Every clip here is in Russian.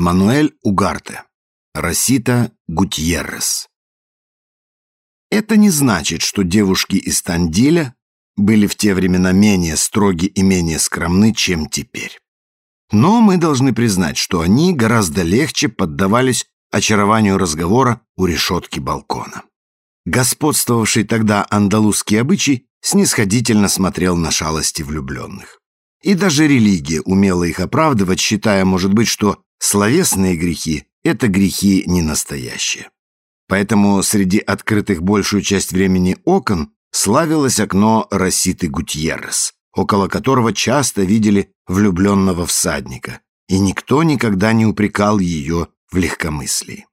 Мануэль Угарте. Росита Гутьеррес. Это не значит, что девушки из Тандиля были в те времена менее строги и менее скромны, чем теперь. Но мы должны признать, что они гораздо легче поддавались очарованию разговора у решетки балкона. Господствовавший тогда андалузский обычай снисходительно смотрел на шалости влюбленных. И даже религия умела их оправдывать, считая, может быть, что словесные грехи — это грехи не настоящие. Поэтому среди открытых большую часть времени окон славилось окно Роситы Гутьеррес, около которого часто видели влюбленного всадника, и никто никогда не упрекал ее в легкомыслии.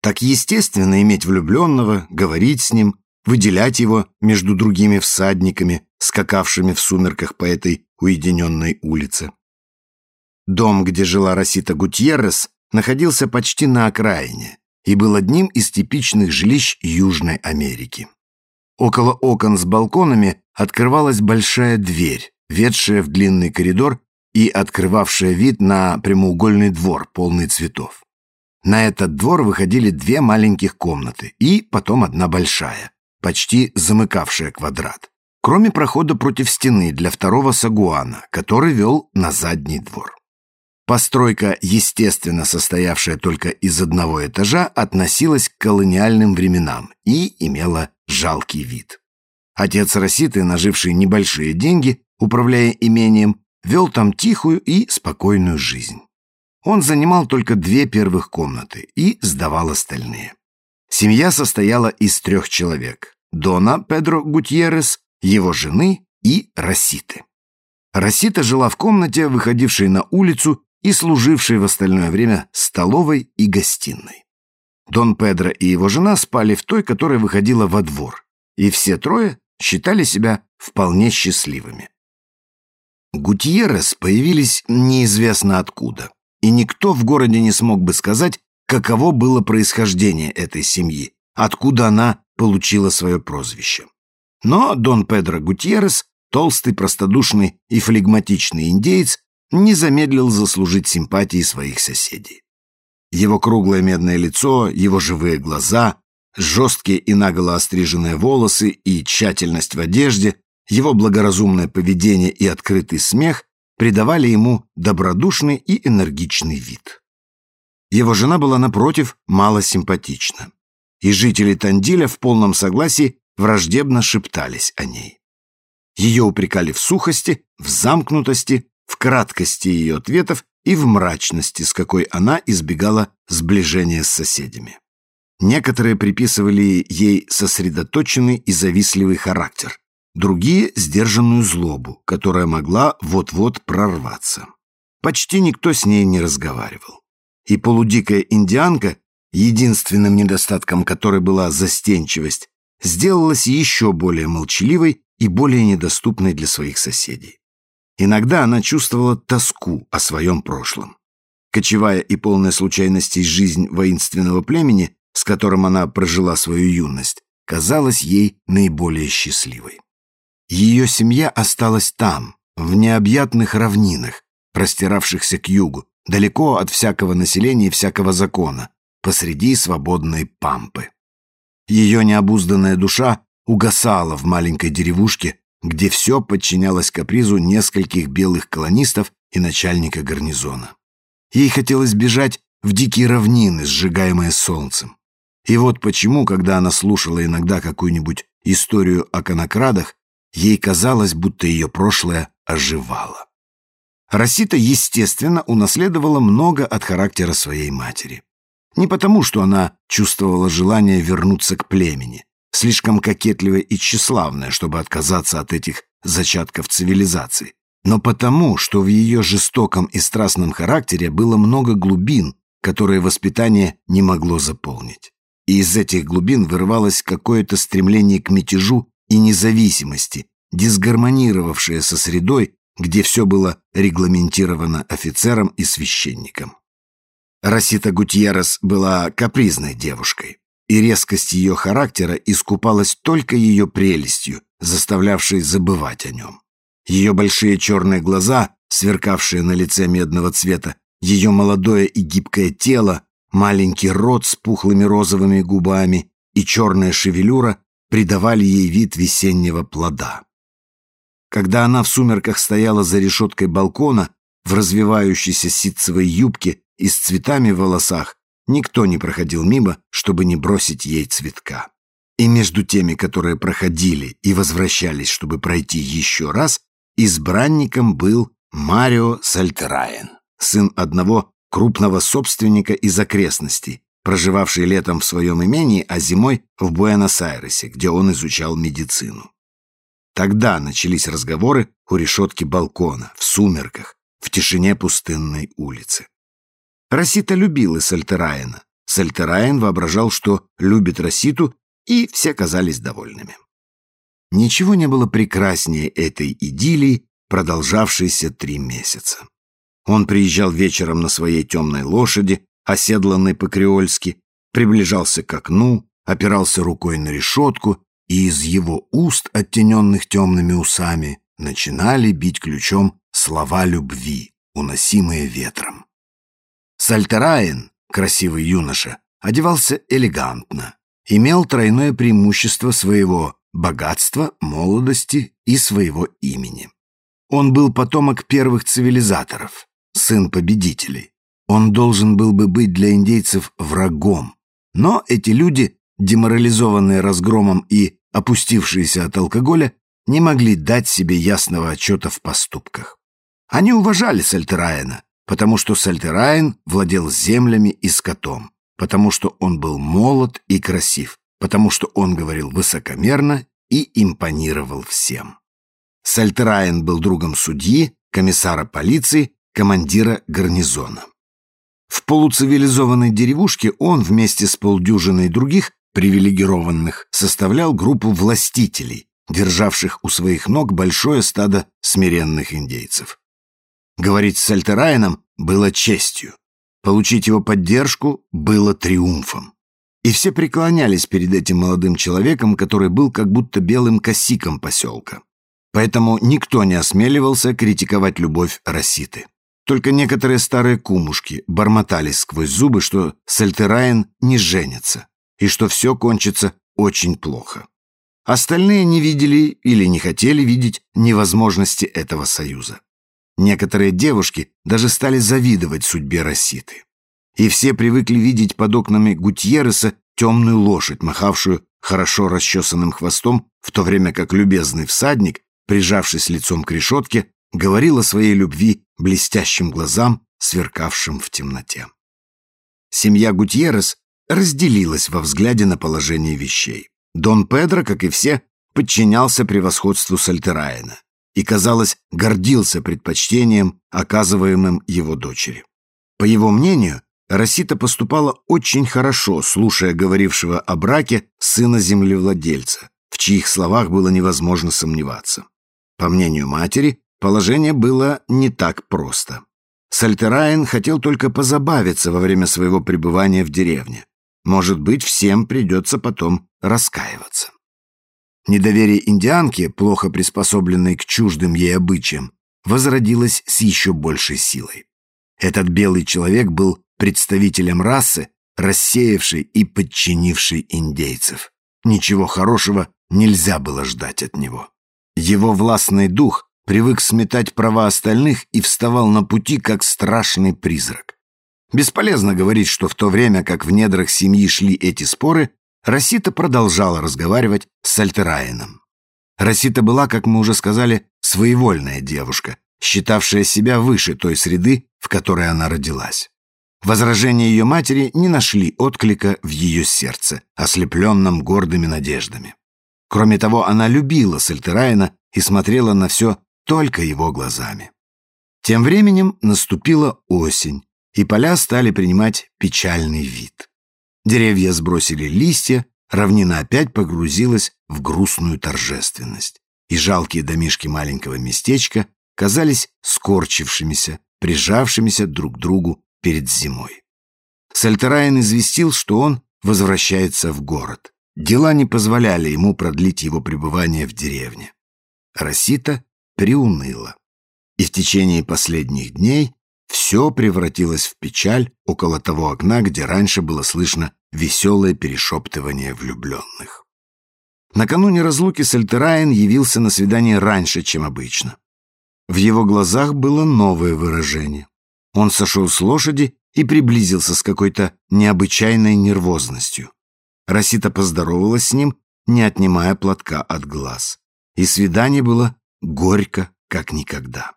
Так естественно иметь влюбленного, говорить с ним, выделять его между другими всадниками, скакавшими в сумерках по этой уединенной улице. Дом, где жила Росита Гутьеррес, находился почти на окраине и был одним из типичных жилищ Южной Америки. Около окон с балконами открывалась большая дверь, ведшая в длинный коридор и открывавшая вид на прямоугольный двор, полный цветов. На этот двор выходили две маленьких комнаты и потом одна большая, почти замыкавшая квадрат, кроме прохода против стены для второго сагуана, который вел на задний двор. Постройка, естественно состоявшая только из одного этажа, относилась к колониальным временам и имела жалкий вид. Отец Роситы, наживший небольшие деньги, управляя имением, вел там тихую и спокойную жизнь. Он занимал только две первых комнаты и сдавал остальные. Семья состояла из трех человек – Дона Педро Гутьеррес, его жены и Роситы. Росита жила в комнате, выходившей на улицу и служившей в остальное время столовой и гостиной. Дон Педро и его жена спали в той, которая выходила во двор, и все трое считали себя вполне счастливыми. Гутьеррес появились неизвестно откуда и никто в городе не смог бы сказать, каково было происхождение этой семьи, откуда она получила свое прозвище. Но Дон Педро Гутьеррес, толстый, простодушный и флегматичный индеец, не замедлил заслужить симпатии своих соседей. Его круглое медное лицо, его живые глаза, жесткие и наголо остриженные волосы и тщательность в одежде, его благоразумное поведение и открытый смех придавали ему добродушный и энергичный вид. Его жена была, напротив, мало симпатична, и жители Тандиля в полном согласии враждебно шептались о ней. Ее упрекали в сухости, в замкнутости, в краткости ее ответов и в мрачности, с какой она избегала сближения с соседями. Некоторые приписывали ей сосредоточенный и завистливый характер, другие — сдержанную злобу, которая могла вот-вот прорваться. Почти никто с ней не разговаривал. И полудикая индианка, единственным недостатком которой была застенчивость, сделалась еще более молчаливой и более недоступной для своих соседей. Иногда она чувствовала тоску о своем прошлом. Кочевая и полная случайностей жизнь воинственного племени, с которым она прожила свою юность, казалась ей наиболее счастливой. Ее семья осталась там, в необъятных равнинах, простиравшихся к югу, далеко от всякого населения и всякого закона, посреди свободной пампы. Ее необузданная душа угасала в маленькой деревушке, где все подчинялось капризу нескольких белых колонистов и начальника гарнизона. Ей хотелось бежать в дикие равнины, сжигаемые солнцем. И вот почему, когда она слушала иногда какую-нибудь историю о конокрадах, Ей казалось, будто ее прошлое оживало. Росита, естественно, унаследовала много от характера своей матери. Не потому, что она чувствовала желание вернуться к племени, слишком кокетливое и тщеславное, чтобы отказаться от этих зачатков цивилизации, но потому, что в ее жестоком и страстном характере было много глубин, которые воспитание не могло заполнить. И из этих глубин вырывалось какое-то стремление к мятежу и независимости, дисгармонировавшая со средой, где все было регламентировано офицером и священником. Росита Гутьеррес была капризной девушкой, и резкость ее характера искупалась только ее прелестью, заставлявшей забывать о нем. Ее большие черные глаза, сверкавшие на лице медного цвета, Ее молодое и гибкое тело, маленький рот с пухлыми розовыми губами и черная шевелюра придавали ей вид весеннего плода. Когда она в сумерках стояла за решеткой балкона, в развивающейся ситцевой юбке и с цветами в волосах, никто не проходил мимо, чтобы не бросить ей цветка. И между теми, которые проходили и возвращались, чтобы пройти еще раз, избранником был Марио Сальтераен, сын одного крупного собственника из окрестностей, проживавший летом в своем имении, а зимой в Буэнос-Айресе, где он изучал медицину. Тогда начались разговоры у решетки балкона, в сумерках, в тишине пустынной улицы. Росита любила Сальтераина. Сальтераин воображал, что любит Роситу, и все казались довольными. Ничего не было прекраснее этой идиллии, продолжавшейся три месяца. Он приезжал вечером на своей темной лошади, оседланной по-креольски, приближался к окну, опирался рукой на решетку и из его уст, оттененных темными усами, начинали бить ключом слова любви, уносимые ветром. Сальтераин, красивый юноша, одевался элегантно, имел тройное преимущество своего богатства, молодости и своего имени. Он был потомок первых цивилизаторов, сын победителей. Он должен был бы быть для индейцев врагом. Но эти люди, деморализованные разгромом и опустившиеся от алкоголя, не могли дать себе ясного отчета в поступках. Они уважали Сальтераина, потому что Сальтераин владел землями и скотом, потому что он был молод и красив, потому что он говорил высокомерно и импонировал всем. Сальтераин был другом судьи, комиссара полиции, командира гарнизона. В полуцивилизованной деревушке он вместе с полдюжиной других привилегированных, составлял группу властителей, державших у своих ног большое стадо смиренных индейцев. Говорить с Альтерайном было честью, получить его поддержку было триумфом. И все преклонялись перед этим молодым человеком, который был как будто белым косиком поселка. Поэтому никто не осмеливался критиковать любовь Роситы. Только некоторые старые кумушки бормотали сквозь зубы, что Сальтерайн не женится, и что все кончится очень плохо. Остальные не видели или не хотели видеть невозможности этого союза. Некоторые девушки даже стали завидовать судьбе Роситы. И все привыкли видеть под окнами Гутьереса темную лошадь, махавшую хорошо расчесанным хвостом, в то время как любезный всадник, прижавшись лицом к решетке, говорил о своей любви блестящим глазам, сверкавшим в темноте. Семья Гутьерес разделилась во взгляде на положение вещей. Дон Педро, как и все, подчинялся превосходству Сальтераина и, казалось, гордился предпочтением, оказываемым его дочери. По его мнению, Росита поступала очень хорошо, слушая говорившего о браке сына землевладельца, в чьих словах было невозможно сомневаться. По мнению матери, положение было не так просто. Сальтерайн хотел только позабавиться во время своего пребывания в деревне. Может быть, всем придется потом раскаиваться. Недоверие индианки, плохо приспособленной к чуждым ей обычаям, возродилось с еще большей силой. Этот белый человек был представителем расы, рассеявшей и подчинившей индейцев. Ничего хорошего нельзя было ждать от него. Его властный дух привык сметать права остальных и вставал на пути, как страшный призрак. Бесполезно говорить, что в то время, как в недрах семьи шли эти споры, Росита продолжала разговаривать с Альтераином. Росита была, как мы уже сказали, своевольная девушка, считавшая себя выше той среды, в которой она родилась. Возражения ее матери не нашли отклика в ее сердце, ослепленном гордыми надеждами. Кроме того, она любила Сальтераина и смотрела на все только его глазами. Тем временем наступила осень, и поля стали принимать печальный вид. Деревья сбросили листья, равнина опять погрузилась в грустную торжественность, и жалкие домишки маленького местечка казались скорчившимися, прижавшимися друг к другу перед зимой. Сальтерайн известил, что он возвращается в город. Дела не позволяли ему продлить его пребывание в деревне. Росита приуныла. И в течение последних дней все превратилось в печаль около того окна, где раньше было слышно веселое перешептывание влюбленных. Накануне разлуки Сальтерайн явился на свидание раньше, чем обычно. В его глазах было новое выражение. Он сошел с лошади и приблизился с какой-то необычайной нервозностью. Расита поздоровалась с ним, не отнимая платка от глаз. И свидание было горько, как никогда.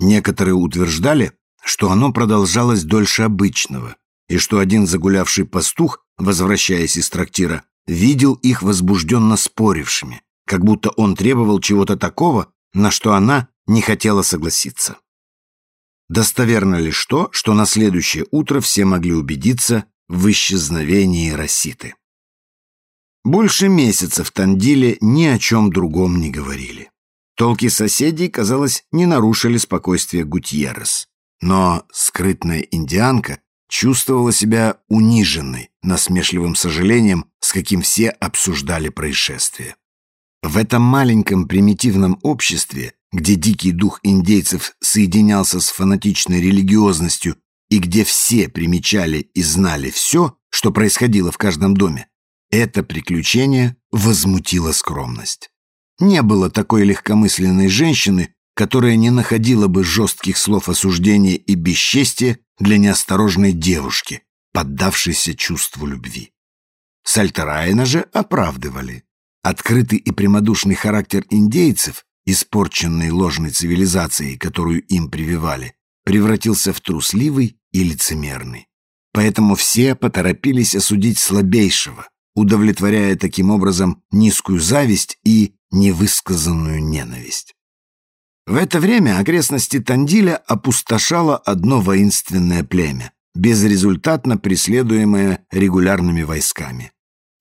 Некоторые утверждали, что оно продолжалось дольше обычного, и что один загулявший пастух, возвращаясь из трактира, видел их возбужденно спорившими, как будто он требовал чего-то такого, на что она не хотела согласиться. Достоверно лишь то, что на следующее утро все могли убедиться в исчезновении Роситы. Больше месяца в Тандиле ни о чем другом не говорили. Толки соседей, казалось, не нарушили спокойствие Гутьеррес. Но скрытная индианка чувствовала себя униженной, насмешливым сожалением, с каким все обсуждали происшествие. В этом маленьком примитивном обществе, где дикий дух индейцев соединялся с фанатичной религиозностью и где все примечали и знали все, что происходило в каждом доме, это приключение возмутило скромность. Не было такой легкомысленной женщины, которая не находила бы жестких слов осуждения и бесчестия для неосторожной девушки, поддавшейся чувству любви. Сальтерайна же оправдывали. Открытый и прямодушный характер индейцев, испорченный ложной цивилизацией, которую им прививали, превратился в трусливый и лицемерный. Поэтому все поторопились осудить слабейшего, удовлетворяя таким образом низкую зависть и невысказанную ненависть. В это время окрестности Тандиля опустошало одно воинственное племя, безрезультатно преследуемое регулярными войсками.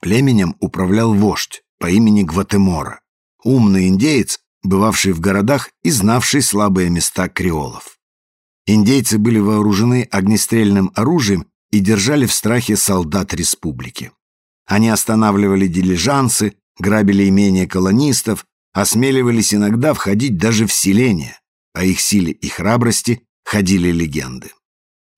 Племенем управлял вождь по имени Гватемора, умный индеец, бывавший в городах и знавший слабые места креолов. Индейцы были вооружены огнестрельным оружием и держали в страхе солдат республики. Они останавливали дилижансы, грабили имения колонистов, осмеливались иногда входить даже в селения. О их силе и храбрости ходили легенды.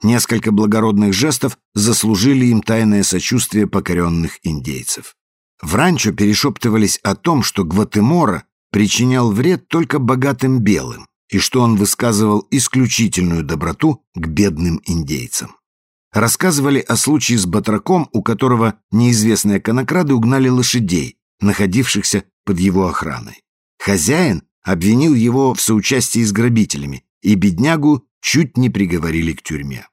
Несколько благородных жестов заслужили им тайное сочувствие покоренных индейцев. В ранчо перешептывались о том, что Гватемора причинял вред только богатым белым и что он высказывал исключительную доброту к бедным индейцам. Рассказывали о случае с батраком, у которого неизвестные конокрады угнали лошадей, находившихся под его охраной. Хозяин обвинил его в соучастии с грабителями, и беднягу чуть не приговорили к тюрьме.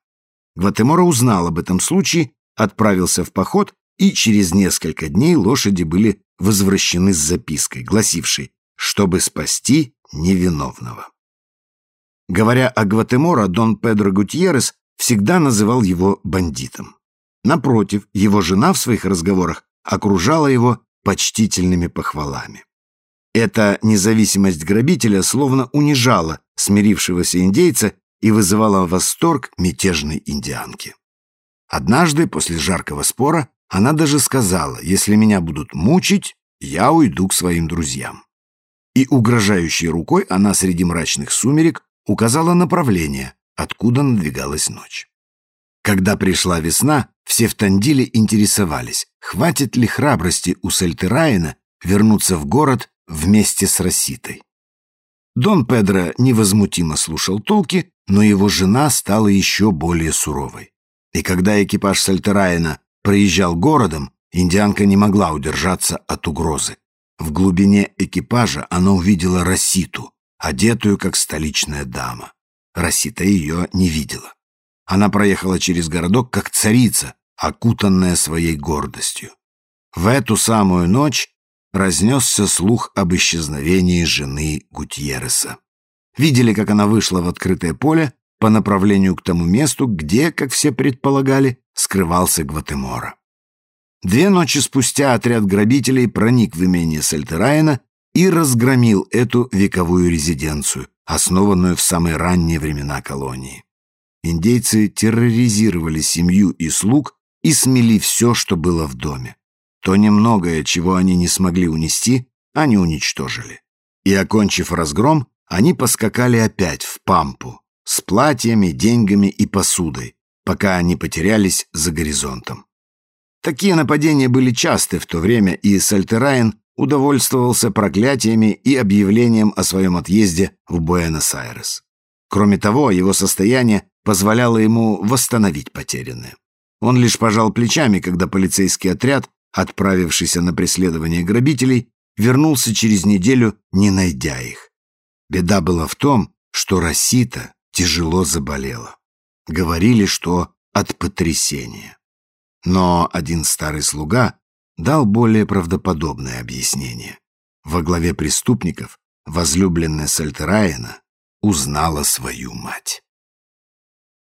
Гватемора узнал об этом случае, отправился в поход, и через несколько дней лошади были возвращены с запиской, гласившей «чтобы спасти невиновного». Говоря о Гватемора, Дон Педро Гутьеррес всегда называл его бандитом. Напротив, его жена в своих разговорах окружала его почтительными похвалами. Эта независимость грабителя словно унижала смирившегося индейца и вызывала восторг мятежной индианки. Однажды, после жаркого спора, она даже сказала, если меня будут мучить, я уйду к своим друзьям. И угрожающей рукой она среди мрачных сумерек указала направление, откуда надвигалась ночь. Когда пришла весна, все в Тандиле интересовались, хватит ли храбрости у Сальтераина вернуться в город вместе с Роситой. Дон Педро невозмутимо слушал толки, но его жена стала еще более суровой. И когда экипаж Сальтераина проезжал городом, индианка не могла удержаться от угрозы. В глубине экипажа она увидела Роситу, одетую как столичная дама. Росита ее не видела. Она проехала через городок как царица, окутанная своей гордостью. В эту самую ночь разнесся слух об исчезновении жены Гутьереса. Видели, как она вышла в открытое поле по направлению к тому месту, где, как все предполагали, скрывался Гватемора. Две ночи спустя отряд грабителей проник в имение Сальтерайна и разгромил эту вековую резиденцию, основанную в самые ранние времена колонии. Индейцы терроризировали семью и слуг и смели все, что было в доме. То немногое, чего они не смогли унести, они уничтожили. И, окончив разгром, они поскакали опять в Пампу, с платьями, деньгами и посудой, пока они потерялись за горизонтом. Такие нападения были часты в то время, и Сальтерайн удовольствовался проклятиями и объявлением о своем отъезде в Буэнос-Айрес. Кроме того, его состояние позволяло ему восстановить потерянное. Он лишь пожал плечами, когда полицейский отряд, отправившийся на преследование грабителей, вернулся через неделю, не найдя их. Беда была в том, что Росита тяжело заболела. Говорили, что от потрясения. Но один старый слуга дал более правдоподобное объяснение. Во главе преступников возлюбленная Сальтераина узнала свою мать.